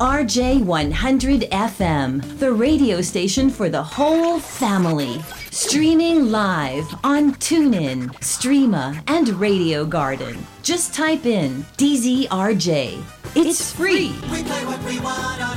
RJ100 FM, the radio station for the whole family. Streaming live on TuneIn, Streema, and Radio Garden. Just type in DZRJ. It's free. We play what we want on.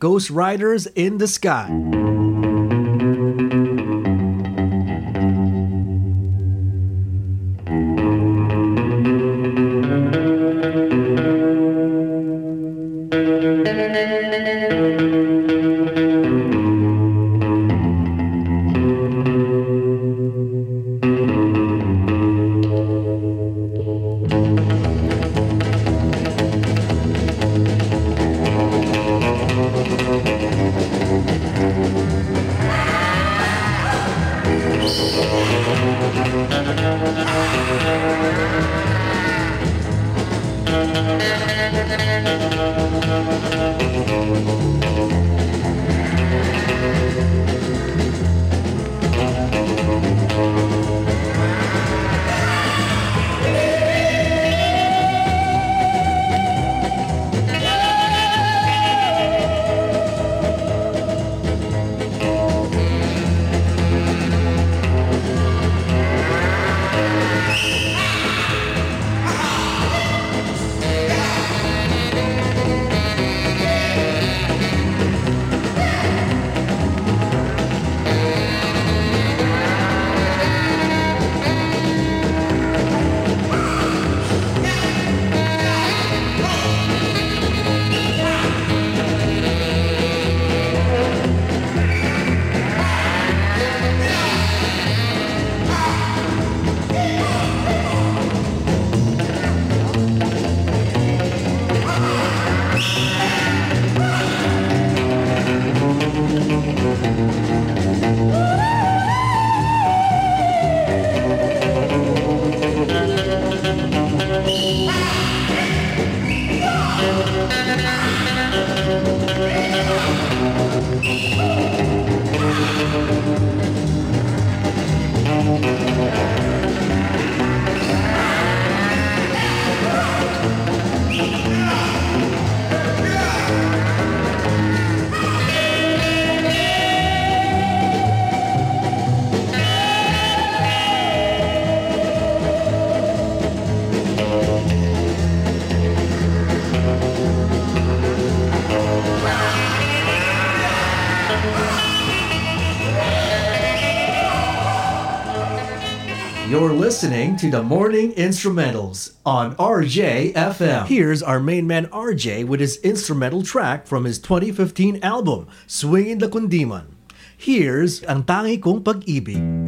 Ghost Riders in the Sky. Listening to the Morning Instrumentals on RJFM. Here's our main man RJ with his instrumental track from his 2015 album, Swingin' the Kundiman. Here's Ang Tangi Kong Pag-ibig.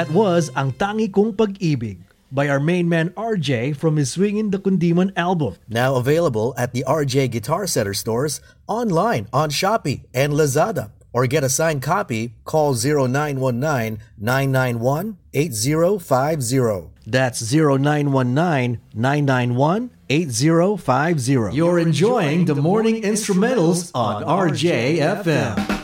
That was Ang Tangi Kong Pag-ibig by our main man RJ from his Swingin' the Kundiman album. Now available at the RJ Guitar Center stores, online on Shopee and Lazada. Or get a signed copy, call 0919-991-8050. That's 0919-991-8050. You're enjoying the morning instrumentals on RJFM.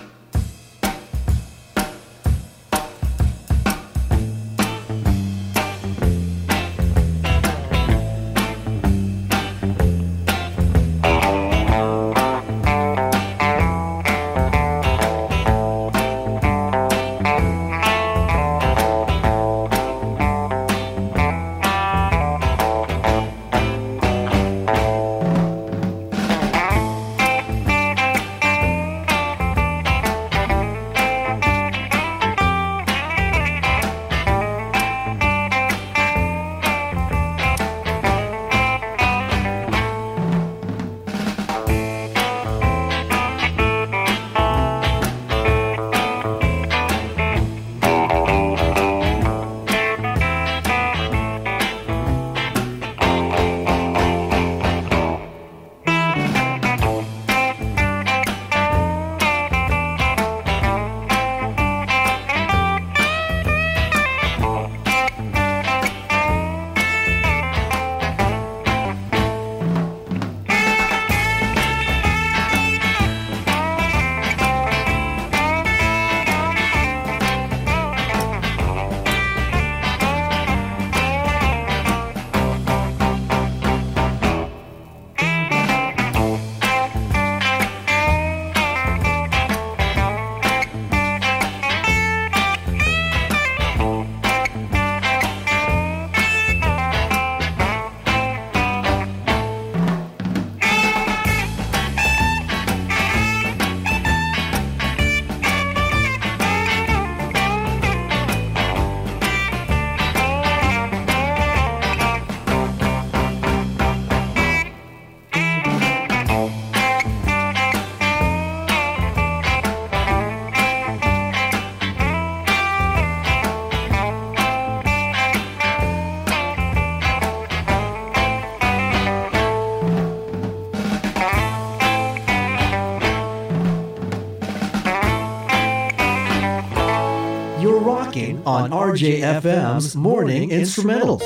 On RJFM's Morning Instrumentals.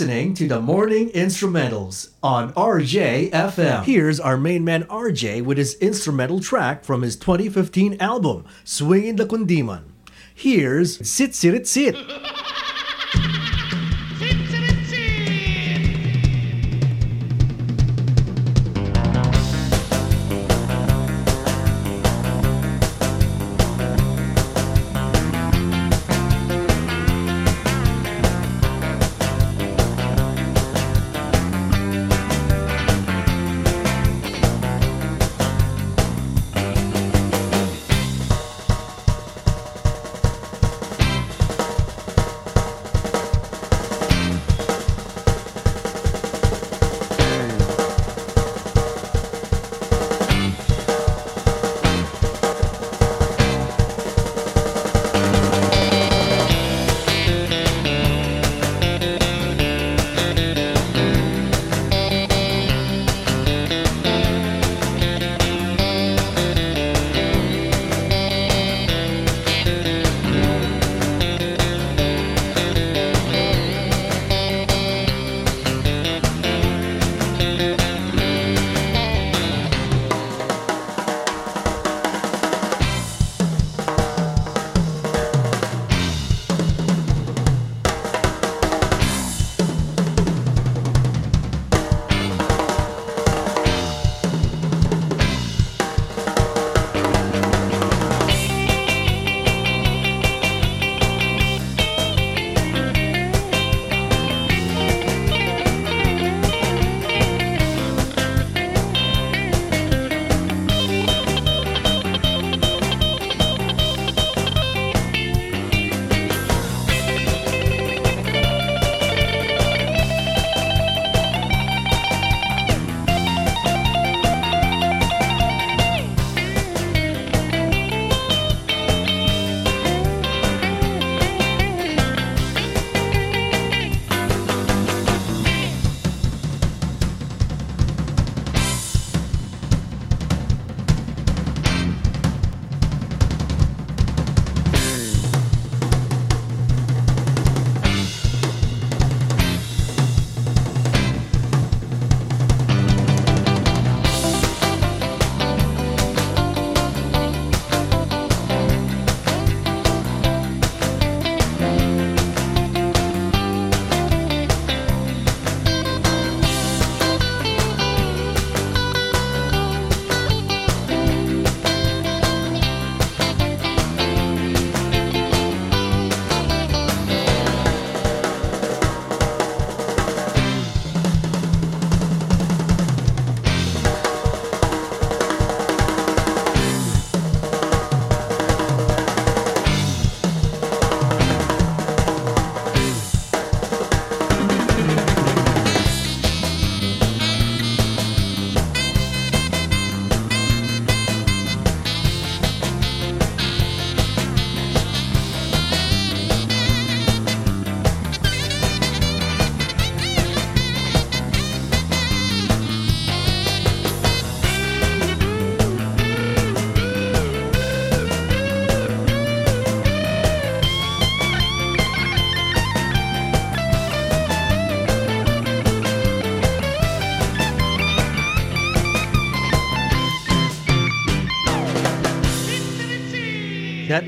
Listening to the Morning Instrumentals on RJFM. Here's our main man RJ with his instrumental track from his 2015 album, Swingin' the Kundiman. Here's Sitsiritsit.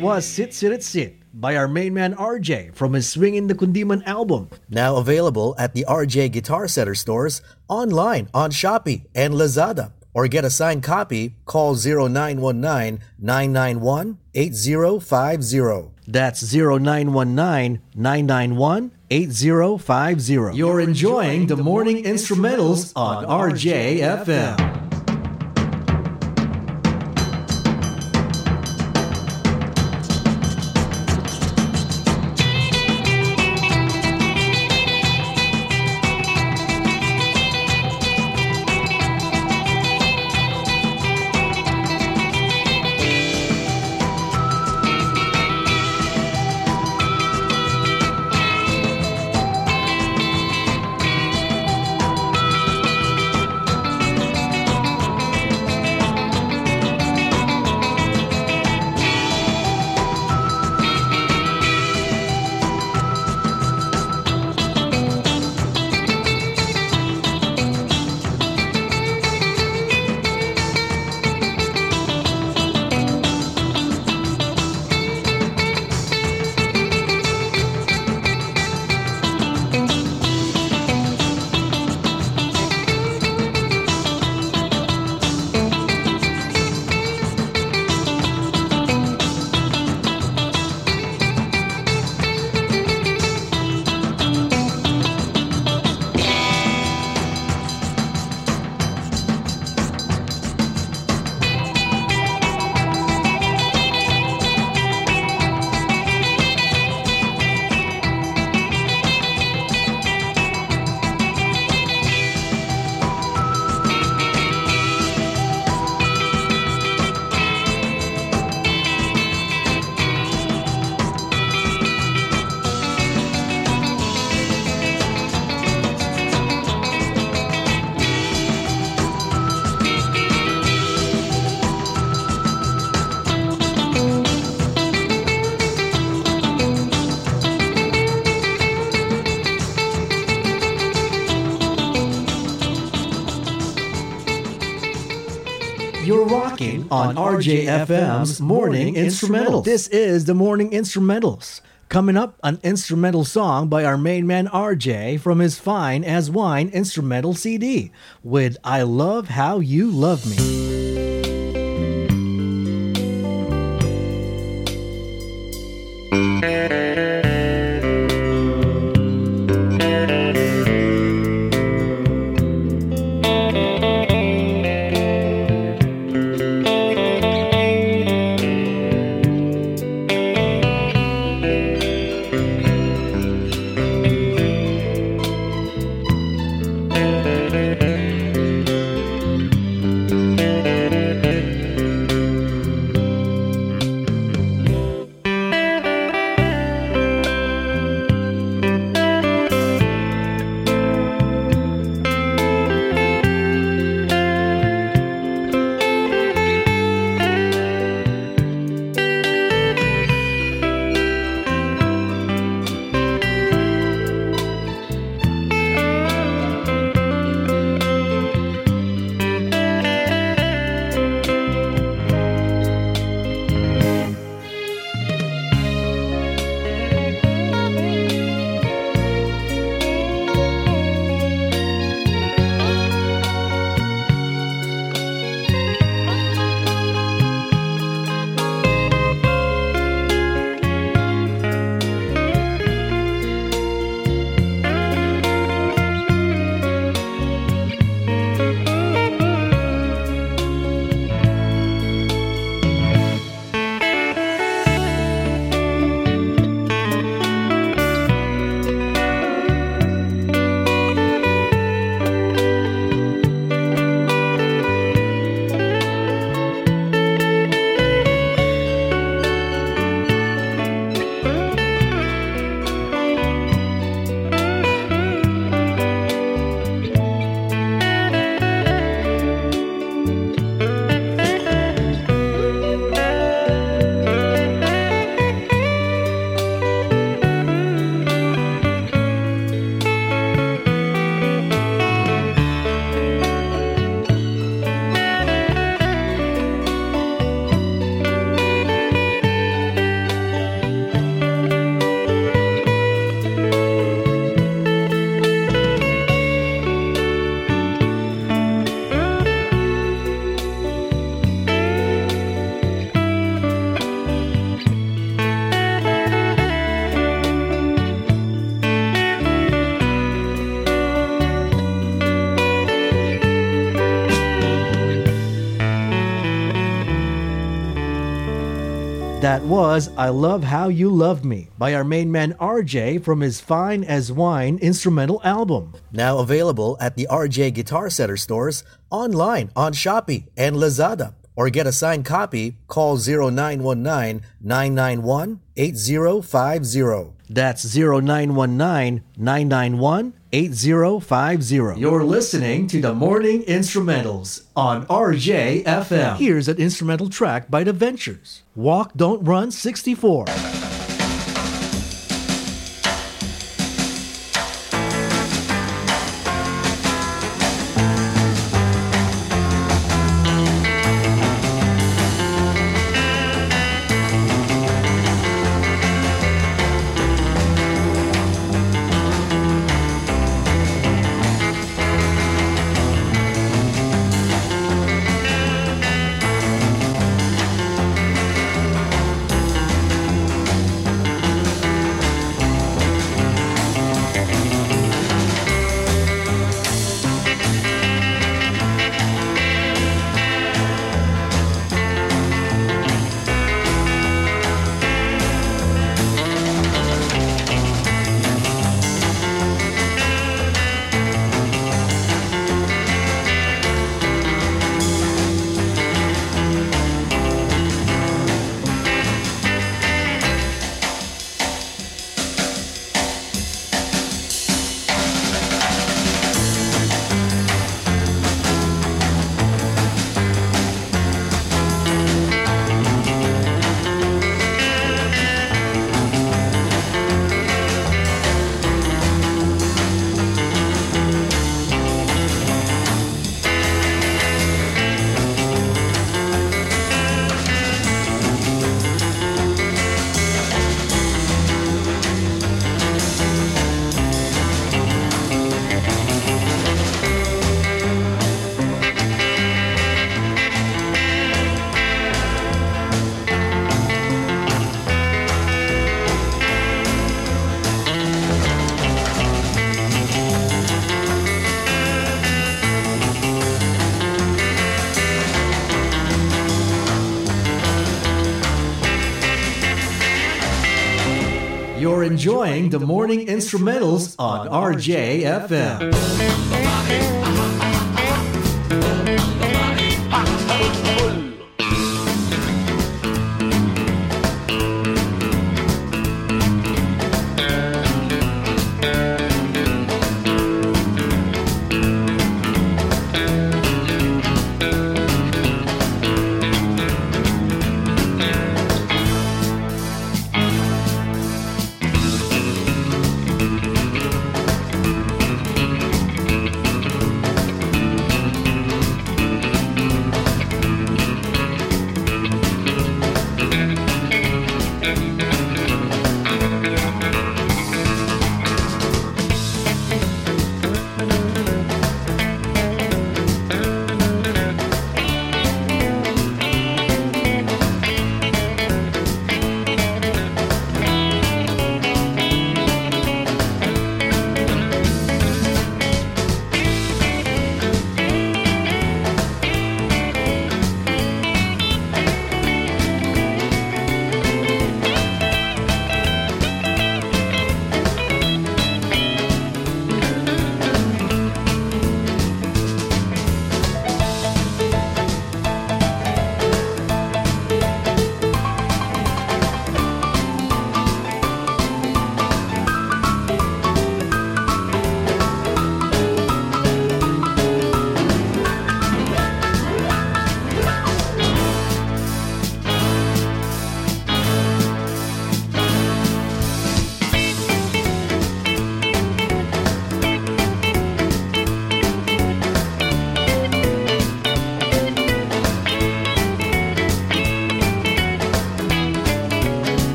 That was Sitsiritsit by our main man RJ from his Swingin' the Kundiman album. Now available at the RJ Guitar Center stores, online on Shopee and Lazada. Or get a signed copy, call 0919-991-8050. That's 0919-991-8050. You're enjoying the morning instrumentals on RJFM. On RJFM's Morning Instrumental. This is the Morning Instrumentals. Coming up, an instrumental song by our main man RJ from his Fine as Wine instrumental CD with I Love How You Love Me. Was I Love How You Love Me by our main man RJ from his Fine as Wine instrumental album. Now available at the RJ Guitar Center stores, online on Shopee and Lazada. Or get a signed copy, call 0919 991 8050. That's 0919 991 8050. You're listening to the Morning Instrumentals on RJFM. Here's an instrumental track by The Ventures Walk, Don't Run 64. Enjoying the morning instrumentals on RJFM.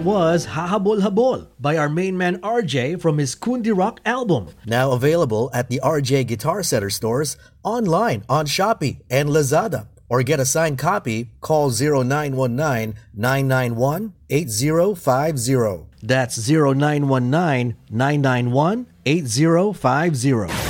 That was Hahabol Habol by our main man RJ from his Kundi Rock album. Now available at the RJ Guitar Center stores, online on Shopee and Lazada. Or get a signed copy, call 0919 991 8050. That's 0919 991 8050.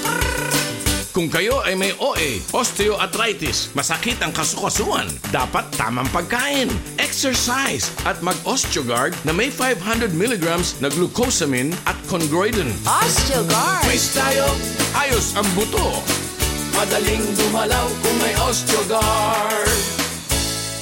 Kung kayo ay may OA, osteoarthritis, masakit ang kasukasuan, dapat tamang pagkain, exercise, at mag-Osteogard na may 500 mg na glucosamine at chondroitin. Osteogard! Quiz tayo, ayos ang buto. Madaling gumalaw kung may Osteogard.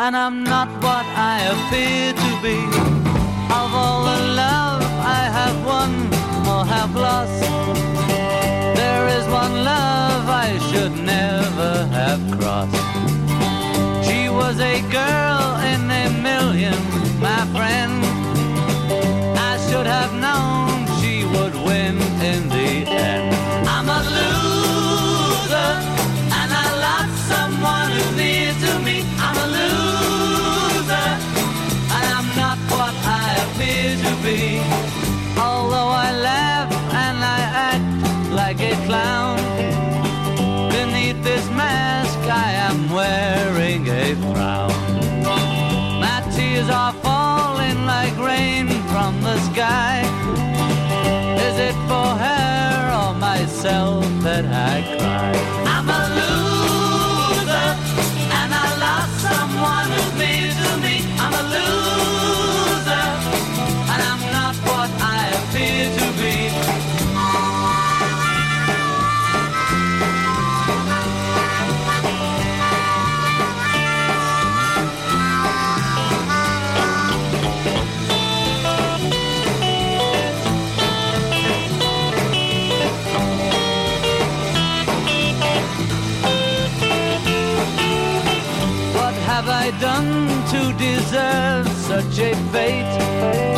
And I'm not what I appear to be. Of all the love I have won or have lost, there is one love I should never have crossed. Tears are falling like rain from the sky. Is it for her or myself that I cry? Deserve such a fate?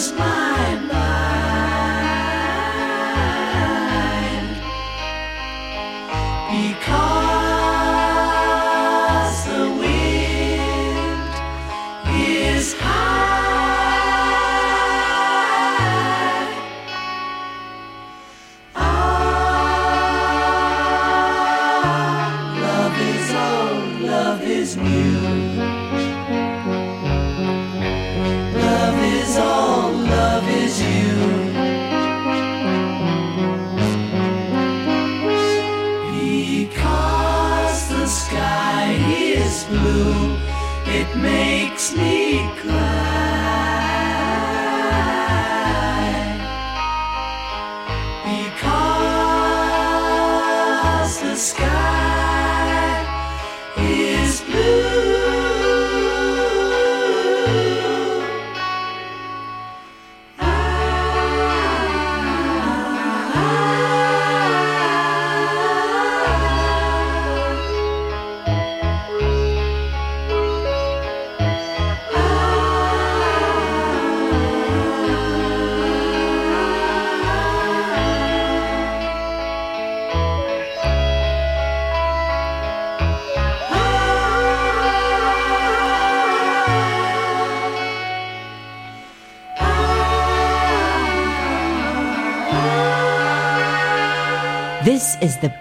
My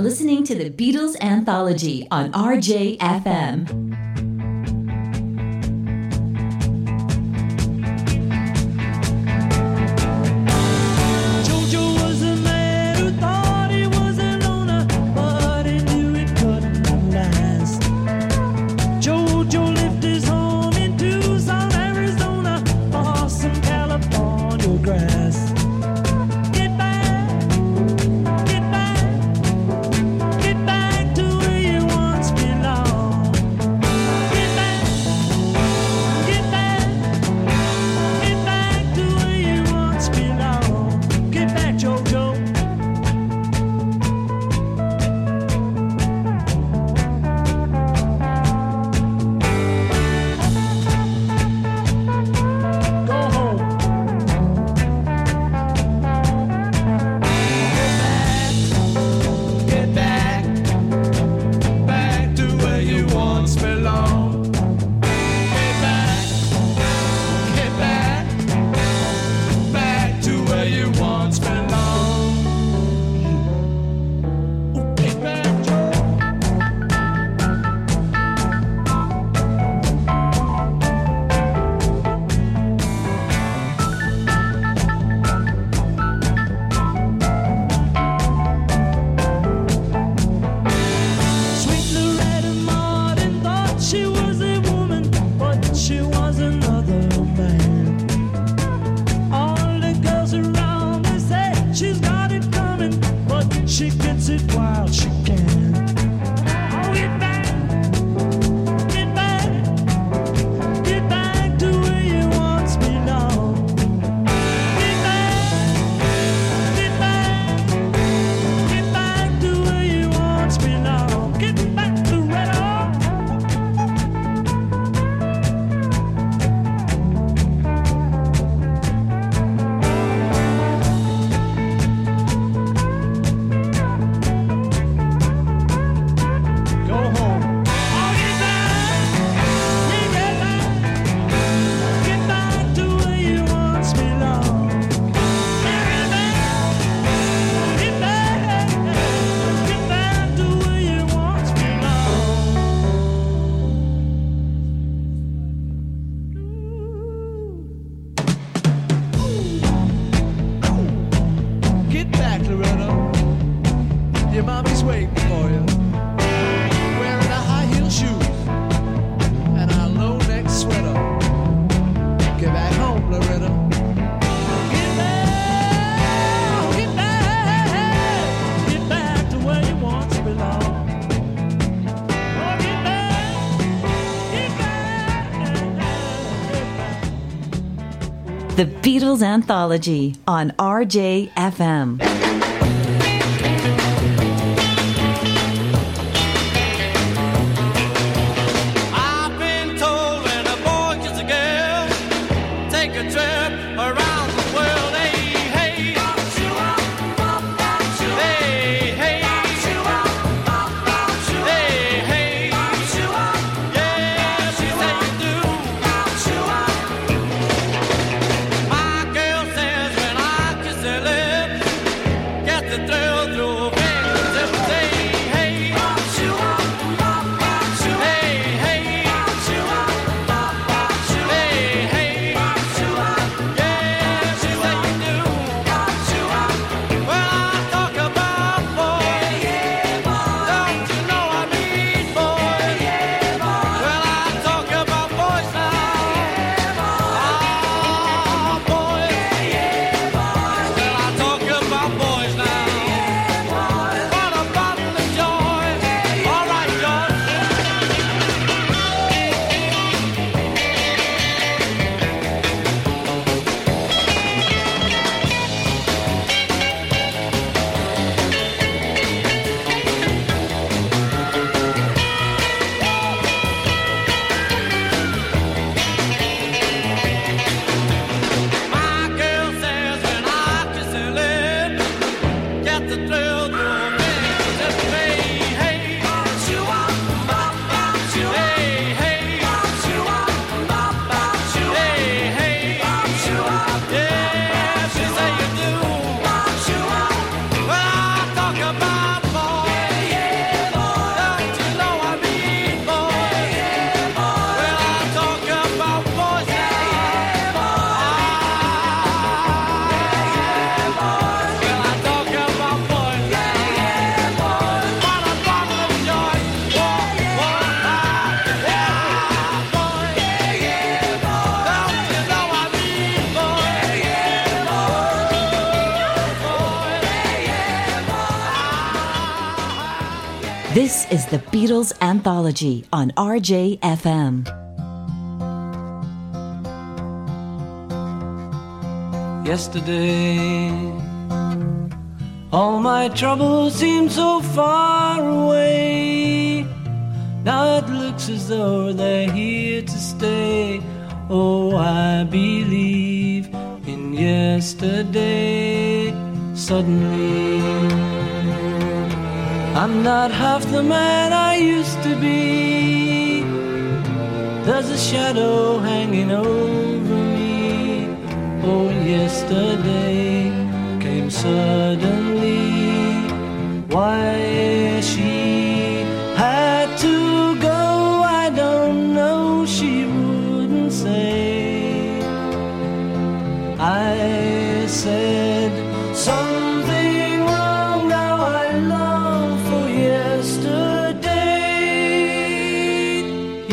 listening to the Beatles Anthology on RJFM. Beatles Anthology on RJFM. Anthology on RJFM. Yesterday, all my troubles seemed so far away. Now it looks as though they're here to stay. Oh, I believe in yesterday. Suddenly, I'm not half the man I used to be. There's a shadow hanging over me. Oh, yesterday came suddenly. Why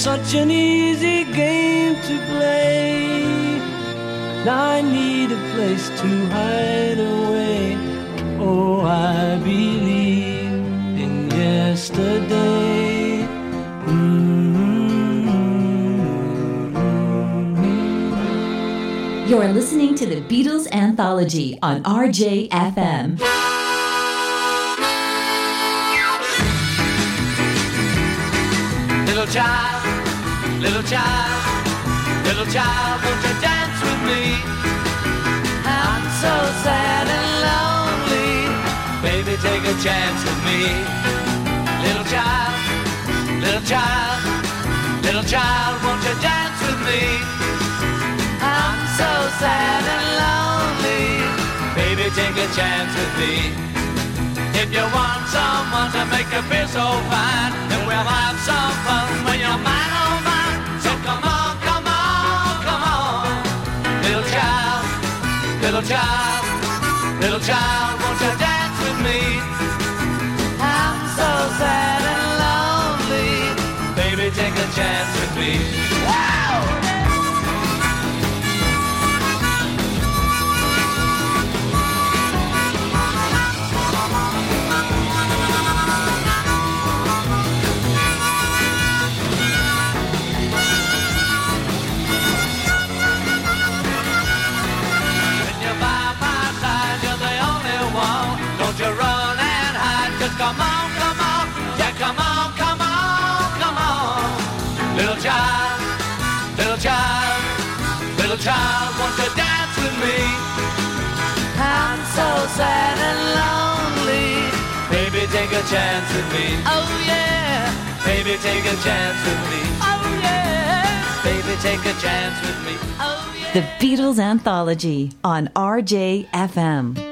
such an easy game to play. Now I need a place to hide away. Oh, I believe in yesterday. Mm-hmm. You're listening to the Beatles Anthology on RJFM. Little child, Little child, little child, won't you dance with me? I'm so sad and lonely. Baby, take a chance with me. Little child, little child, little child, won't you dance with me? I'm so sad and lonely. Baby, take a chance with me. If you want someone to make you feel so fine, then we'll have some fun when you're mine. Oh. child, little child, little child, won't you dance with me? I'm so sad and lonely. Baby, take a chance with me. child, little child, little child, dance with me? I'm so sad and lonely. Baby, take a chance with me. Oh yeah. Baby, take a chance with me. Oh yeah. Baby, take a chance with me. Oh yeah. The Beatles Anthology on RJFM.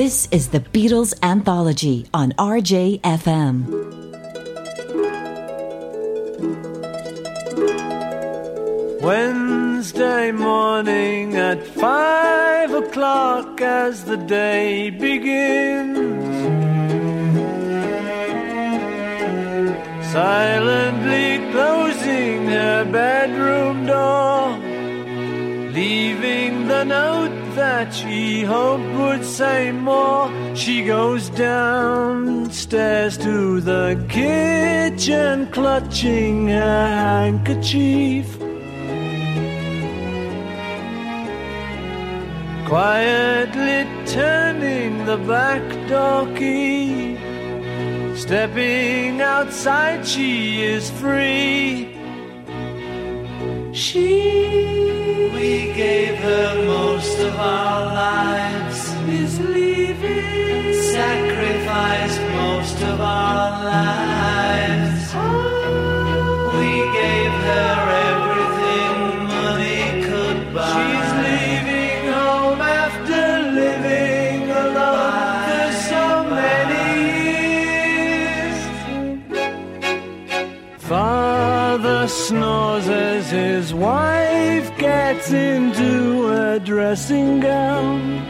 This is the Beatles Anthology on RJFM. Wednesday morning at five o'clock as the day begins. Silently closing her bedroom door, leaving the note that she hoped would say she goes downstairs to the kitchen, clutching her handkerchief. Quietly turning the back door key. Stepping outside, she is free. She, we gave her most of our lives, is leaving. Sacrificed most of our lives. We gave her everything money could buy. She's leaving home after living alone for so many years. Father snores as his wife gets into a dressing gown.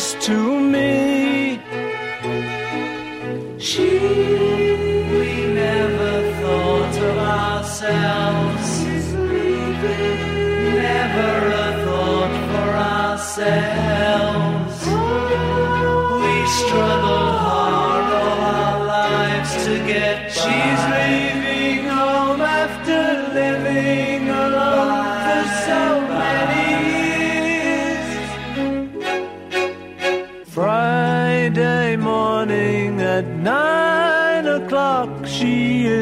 to me? She, we never thought of ourselves. Never a thought for ourselves. We struggled hard all our lives to get. She's leaving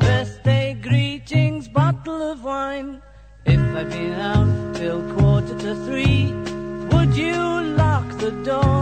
Birthday greetings, bottle of wine. If I've been out till to three, would you lock the door?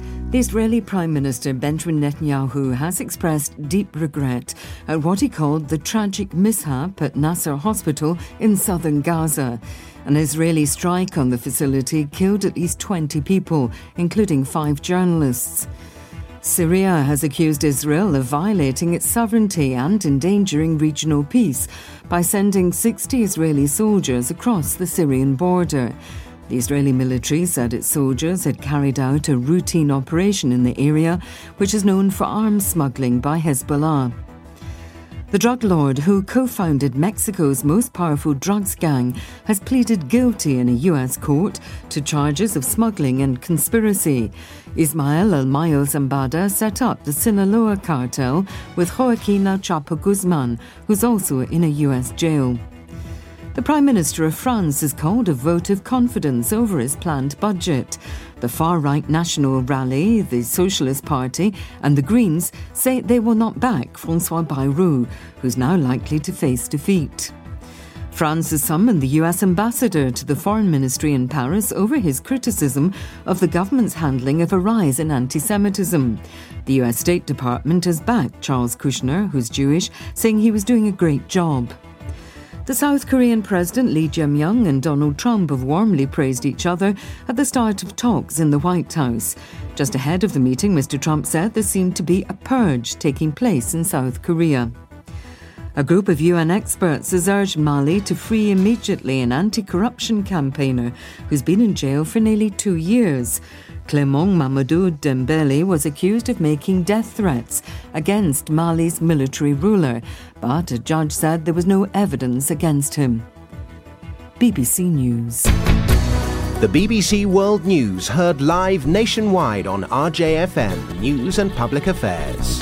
The Israeli Prime Minister Benjamin Netanyahu has expressed deep regret at what he called the tragic mishap at Nasser Hospital in southern Gaza. An Israeli strike on the facility killed at least 20 people, including five journalists. Syria has accused Israel of violating its sovereignty and endangering regional peace by sending 60 Israeli soldiers across the Syrian border. The Israeli military said its soldiers had carried out a routine operation in the area, which is known for arms smuggling by Hezbollah. The drug lord who co founded Mexico's most powerful drugs gang has pleaded guilty in a U.S. court to charges of smuggling and conspiracy. Ismael El Zambada set up the Sinaloa cartel with Joaquin El Chapo Guzman, who's also in a U.S. jail. The Prime Minister of France has called a vote of confidence over his planned budget. The far right National Rally, the Socialist Party, and the Greens say they will not back Francois Bayrou, who's now likely to face defeat. France has summoned the US ambassador to the Foreign Ministry in Paris over his criticism of the government's handling of a rise in anti Semitism. The US State Department has backed Charles Kushner, who's Jewish, saying he was doing a great job. The South Korean President Lee Jae-myung and Donald Trump have warmly praised each other at the start of talks in the White House. Just ahead of the meeting, Mr. Trump said there seemed to be a purge taking place in South Korea. A group of UN experts has urged Mali to free immediately an anti corruption campaigner who's been in jail for nearly two years. Clement Mamadou Dembele was accused of making death threats against Mali's military ruler, but a judge said there was no evidence against him. BBC News. The BBC World News heard live nationwide on RJFM News and Public Affairs.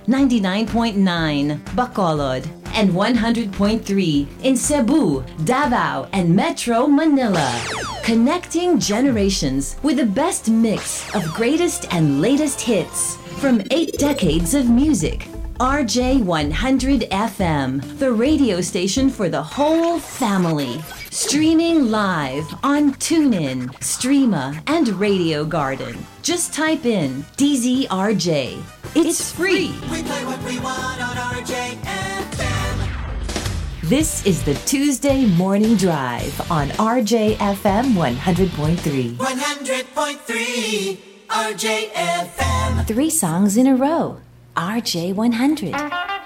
99.9 Bacolod, and 100.3 in Cebu, Davao, and Metro Manila. Connecting generations with the best mix of greatest and latest hits from eight decades of music. RJ100 FM, the radio station for the whole family. Streaming live on TuneIn, Streema, and Radio Garden. Just type in DZRJ. It's free. We play what we want on RJFM. This is the Tuesday Morning Drive on RJFM 100.3. 100.3 RJFM. Three songs in a row. RJ 100.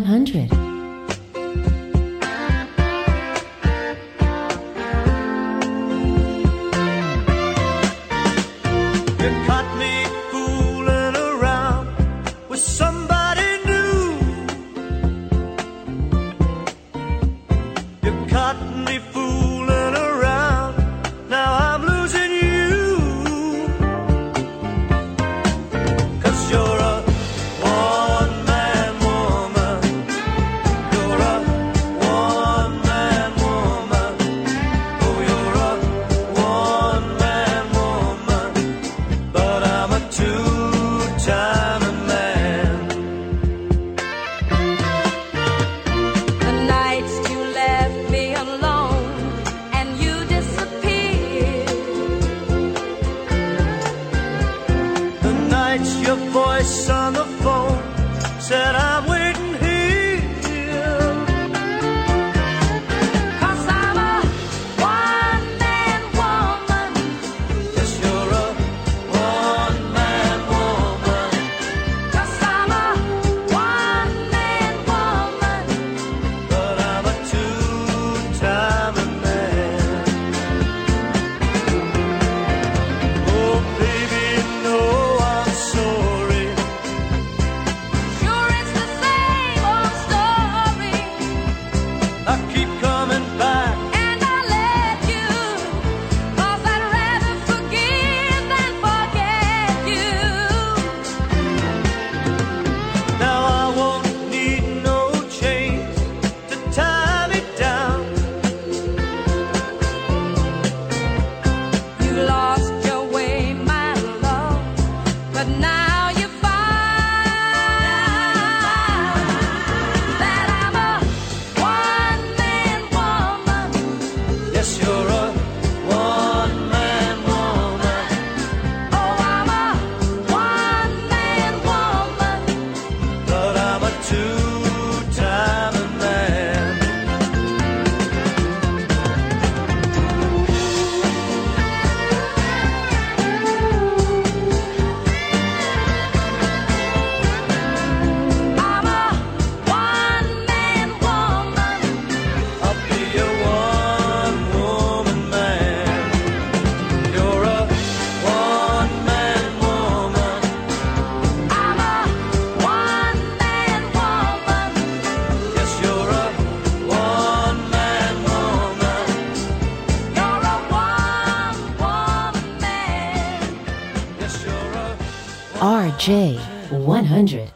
RJ100. RJ100.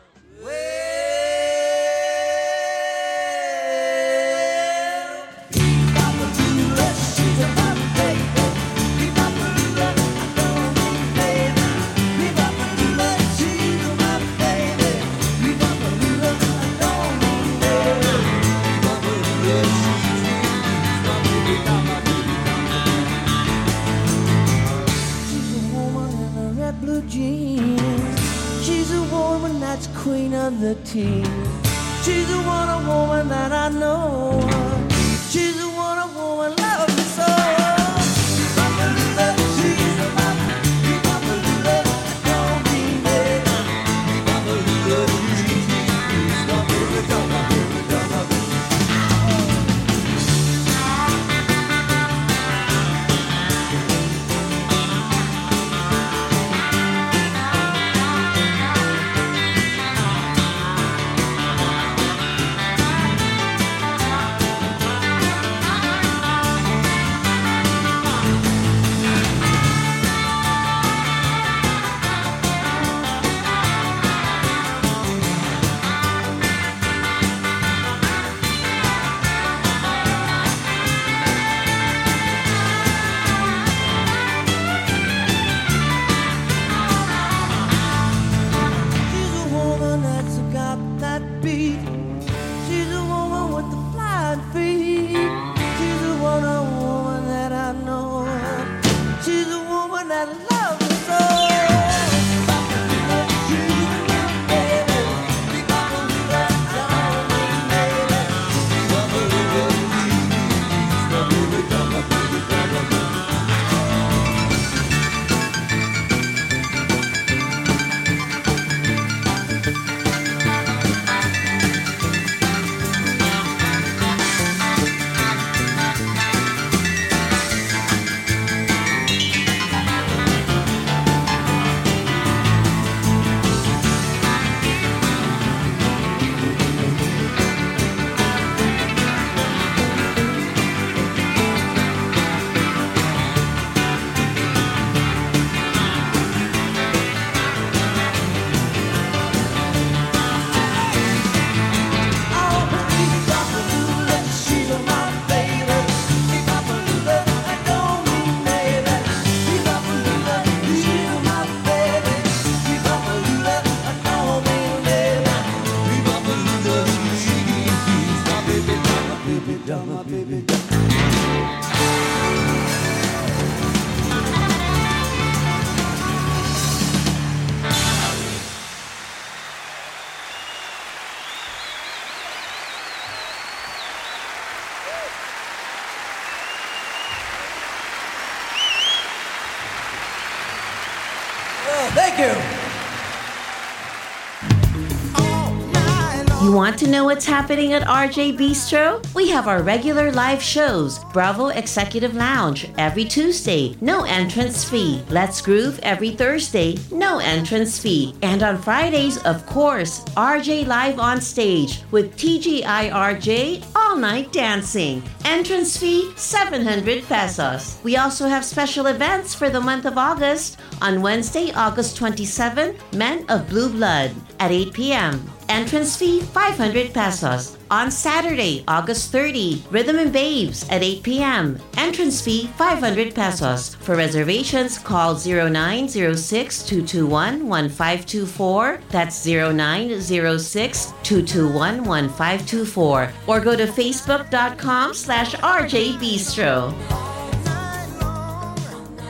Want to know what's happening at RJ Bistro? We have our regular live shows, Bravo Executive Lounge, every Tuesday, no entrance fee. Let's Groove every Thursday, no entrance fee. And on Fridays, of course, RJ Live on stage with TGIRJ all night dancing. Entrance fee 700 pesos. We also have special events for the month of August. On Wednesday, August 27, Men of Blue Blood at 8 p.m. Entrance fee 500 pesos. On Saturday, August 30, Rhythm and Babes at 8 p.m. Entrance fee 500 pesos. For reservations, call 0906-221-1524. That's 0906-221-1524. Or go to facebook.com slash rjbistro.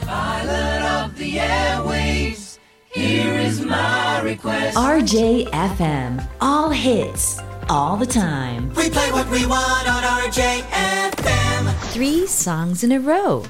Pilot of the here is my request. RJFM. All hits, all the time. We play what we want on RJFM. Three songs in a row.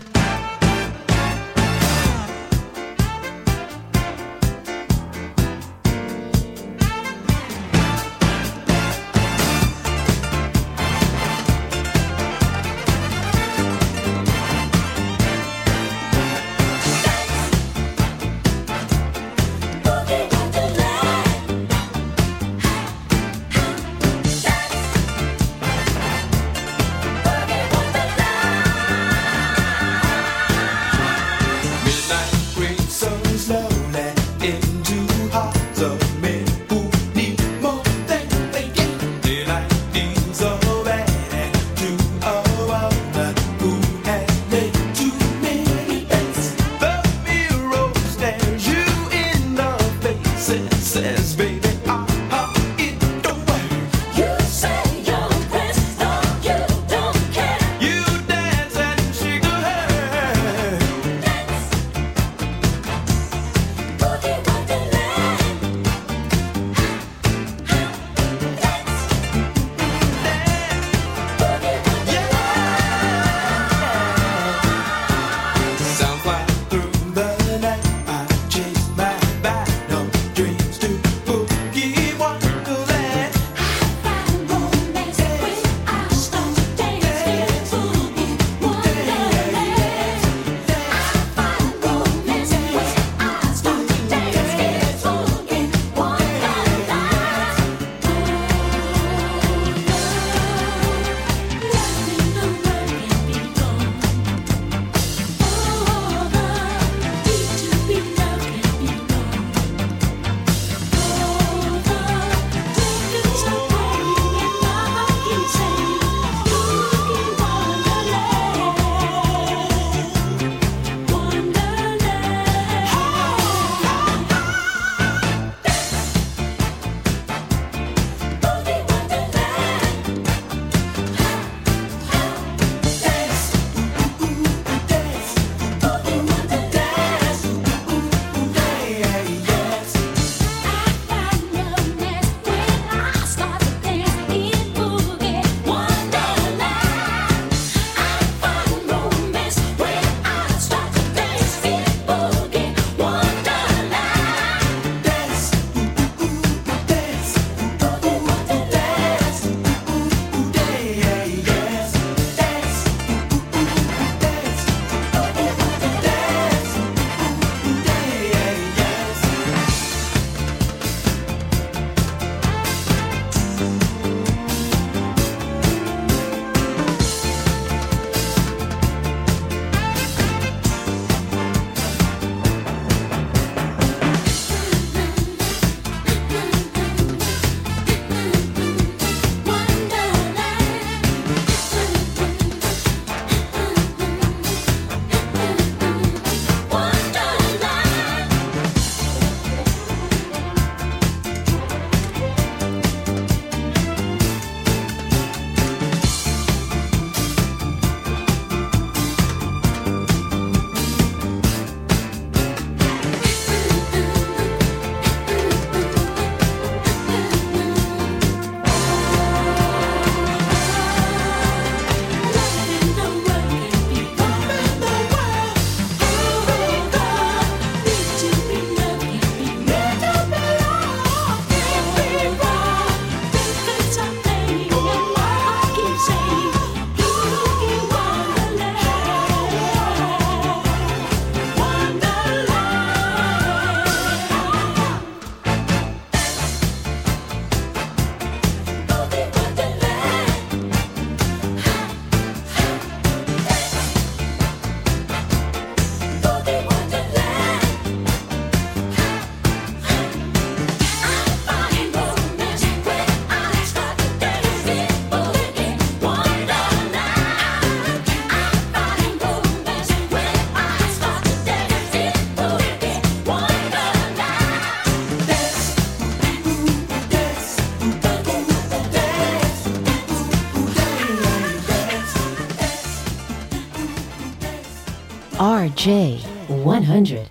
J100.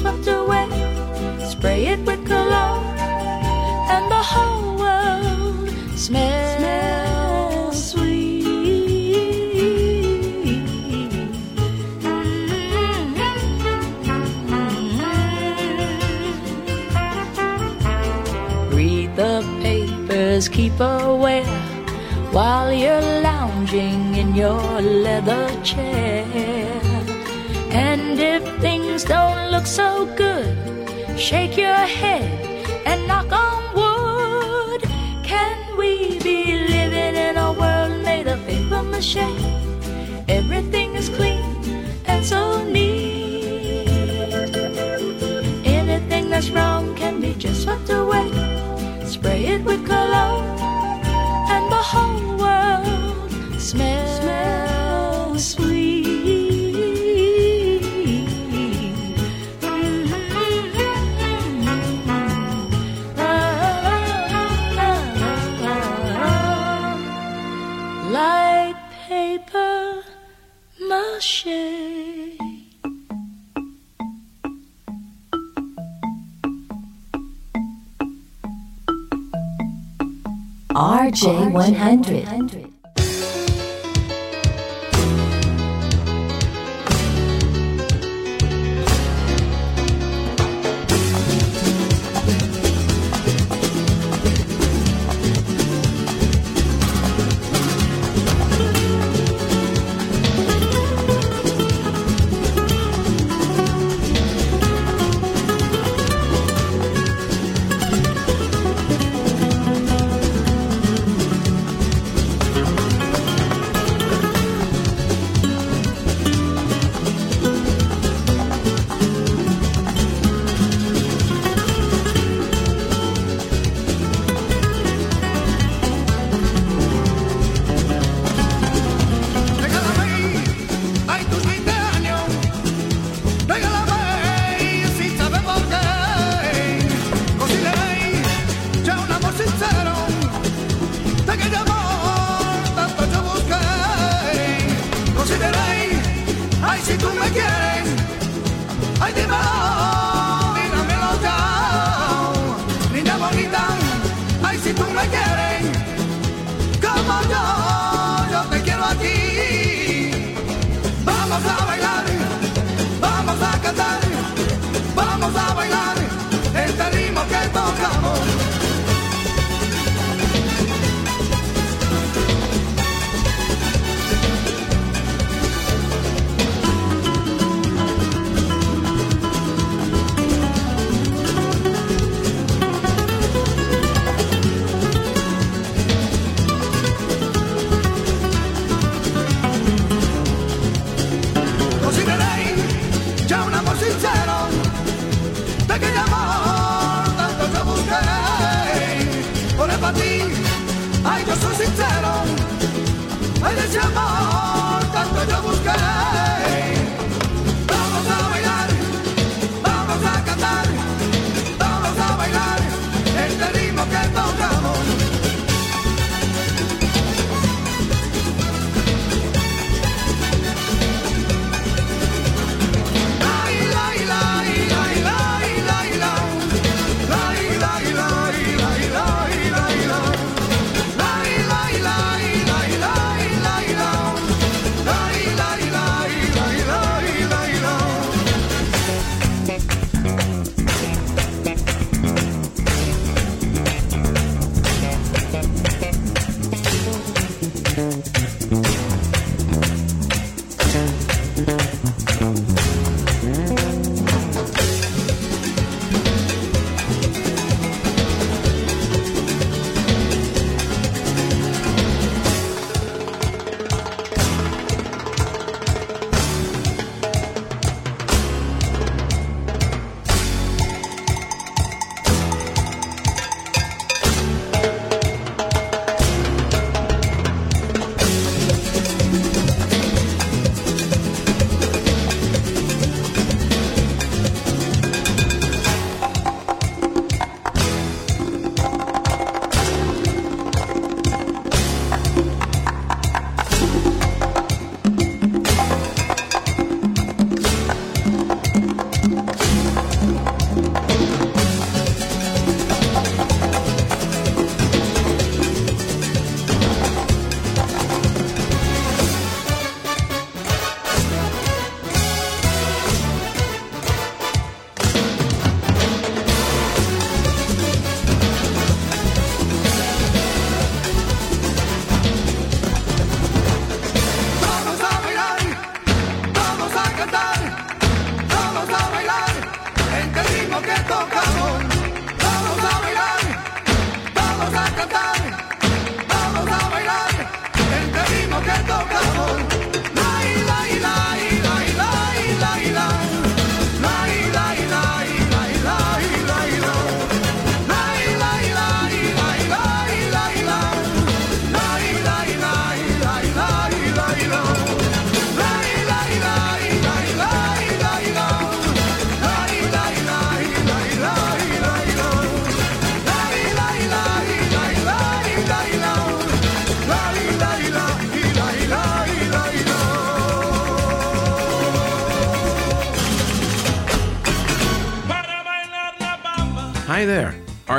swept away. Spray it with cologne, and the whole world smells, smells sweet. Read the papers, keep aware while you're lounging in your leather chair. things don't look so good, shake your head and knock on wood. Can we be living in a world made of paper mache? Everything is clean and so neat. Anything that's wrong can be just swept away. Spray it with cologne, and the whole world smells. 100. Cho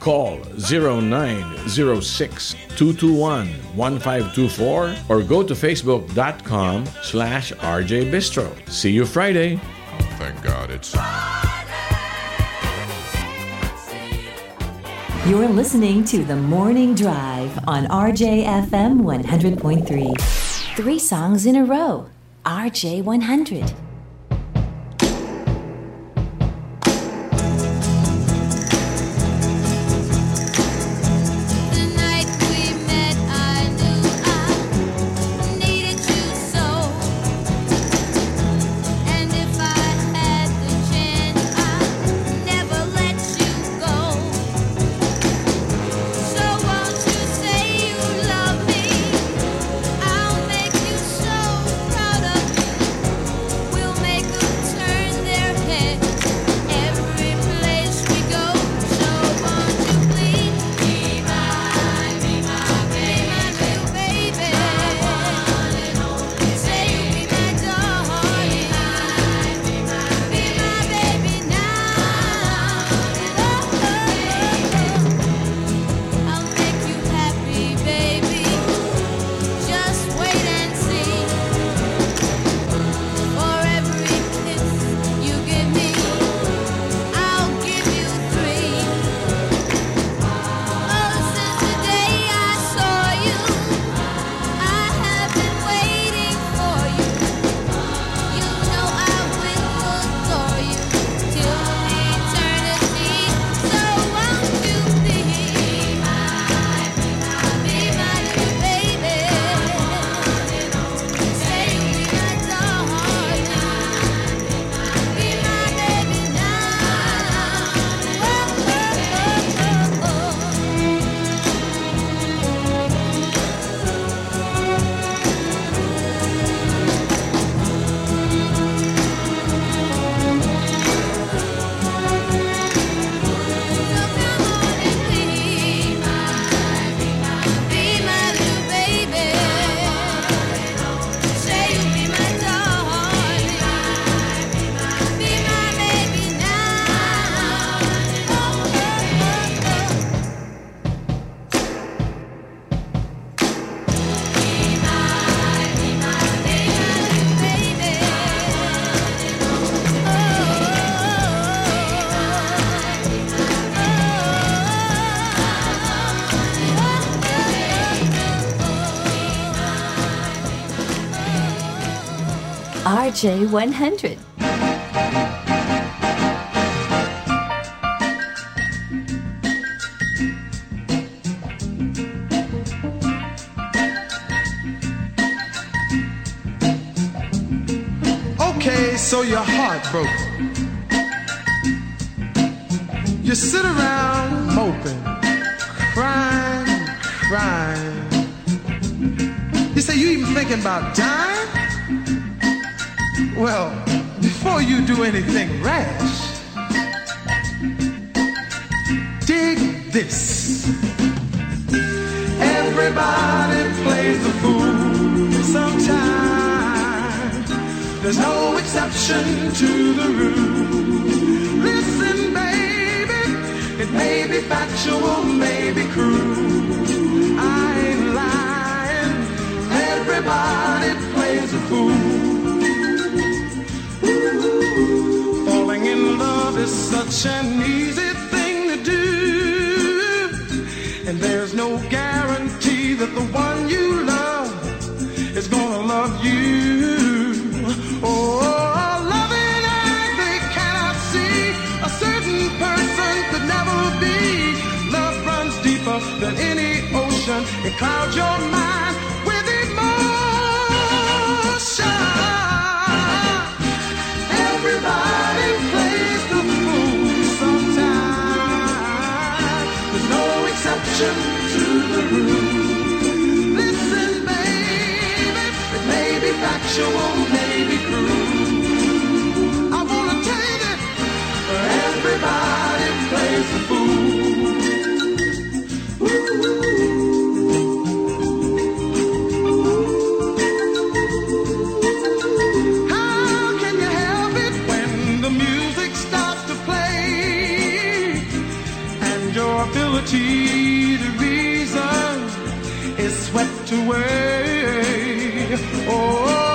Call 0906 221 1524 or go to facebook.com slash RJ Bistro. See you Friday. Thank God it's. You're listening to The Morning Drive on RJFM 100.3. Three songs in a row. RJ 100. J100. Okay, so you're heartbroken. You sit around moping, crying, crying. You say you even thinking about dying? do anything rash. Dig this. Everybody plays the fool sometimes. There's no exception to the rule. Listen, baby, it may be factual, may be cruel. I ain't lying. Everybody plays the fool. Such an easy thing to do. And there's no guarantee that the one you love is gonna love you. Oh, loving eyes, they cannot see. A certain person could never be. Love runs deeper than any ocean. It clouds your mind be factual, may. I wanna everybody plays the fool. How can you help it when the music starts to play and your ability to reason is swept away? Oh,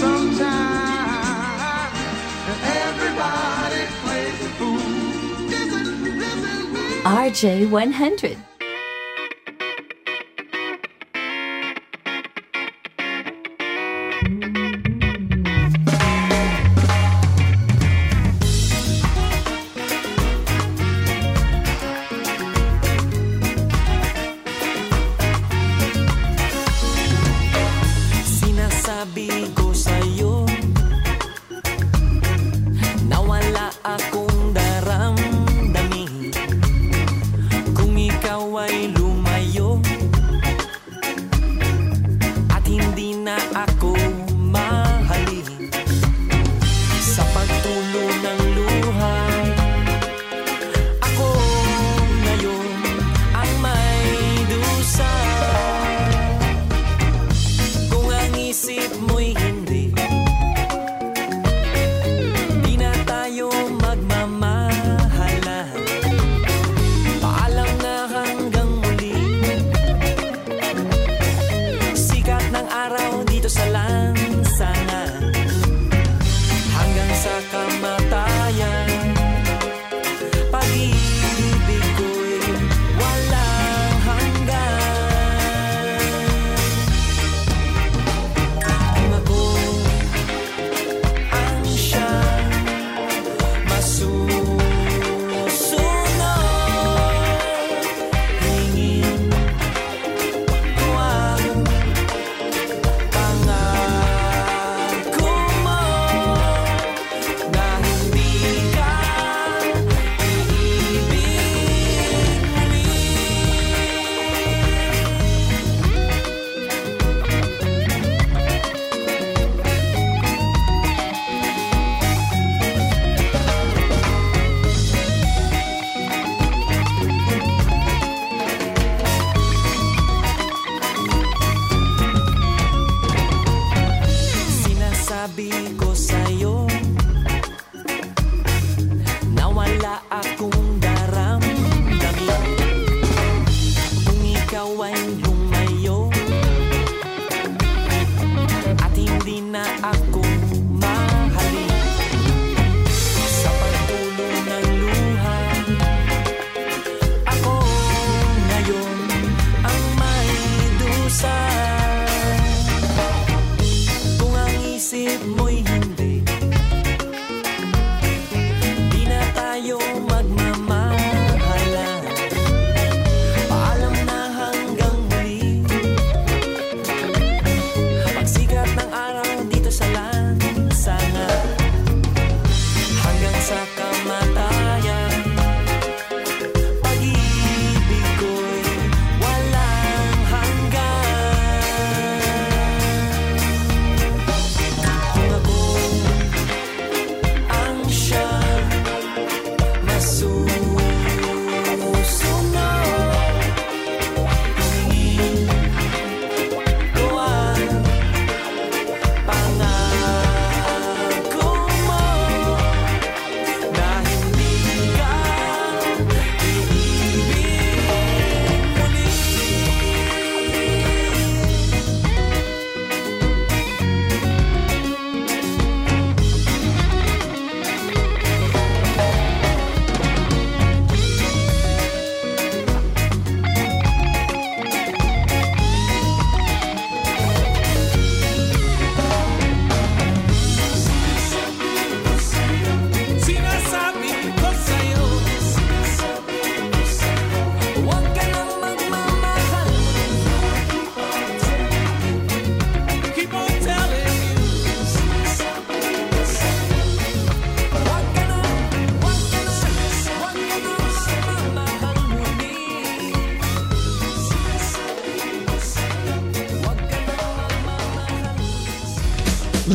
Sometimes everybody plays fool. Listen, listen. RJ100.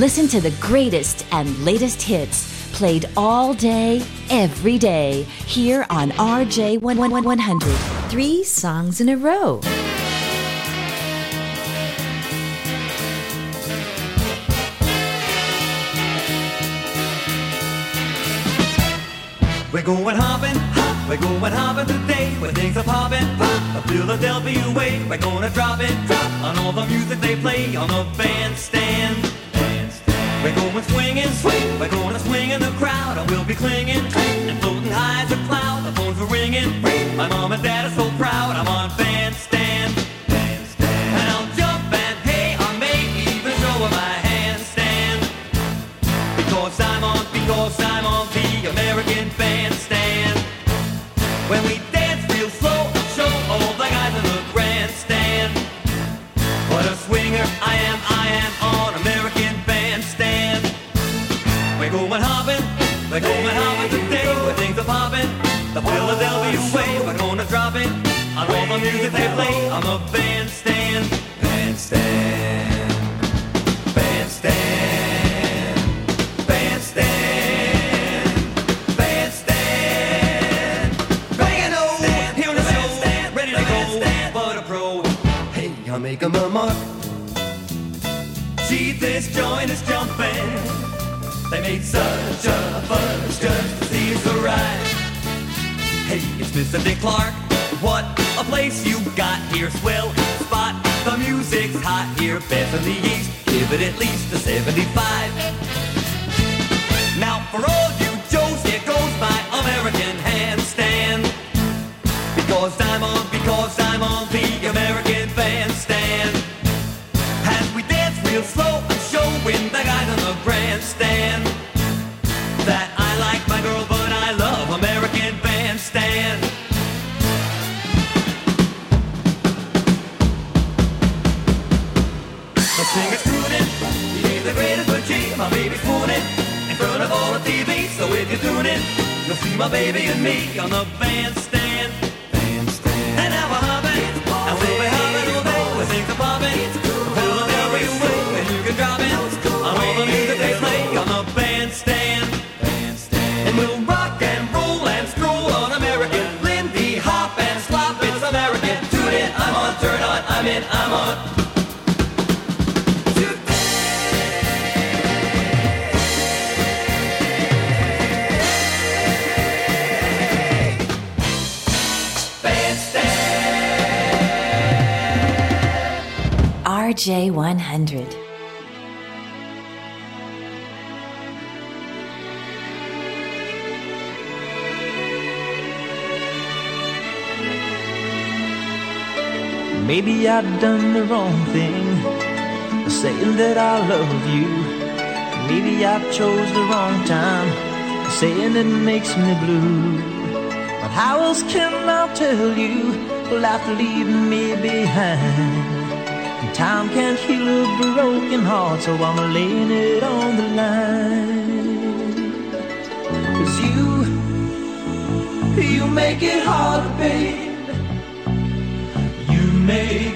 Listen to the greatest and latest hits played all day, every day, here on RJ100. Three songs in a row. We're going hopping, hop, we're going hopping today. Where things are popping, pop, the Philadelphia way. We're gonna drop it, drop on all the music they play on the bandstand. Clinging, and floating high as a cloud. The phones are ringing. My mom and dad are so proud. I'm on bandstand. Music they play on the bandstand. Bandstand, bandstand, bandstand, bandstand. Banging on, here on the show, ready to go. But a pro, hey, I make 'em a mark. See this joint is jumping. They made such a fuss just to see us arrive. Hey, it's Mr. Dick Clark. What a place you here, swell spot. The music's hot here, best in the east. Give it at least a 75. Baby and me. On the RJ100. Maybe I've done the wrong thing, saying that I love you. Maybe I've chose the wrong time, saying it makes me blue. But how else can I tell you without leaving me behind? Time can't heal a broken heart, so I'm laying it on the line. Cause you, you make it hard, babe. You make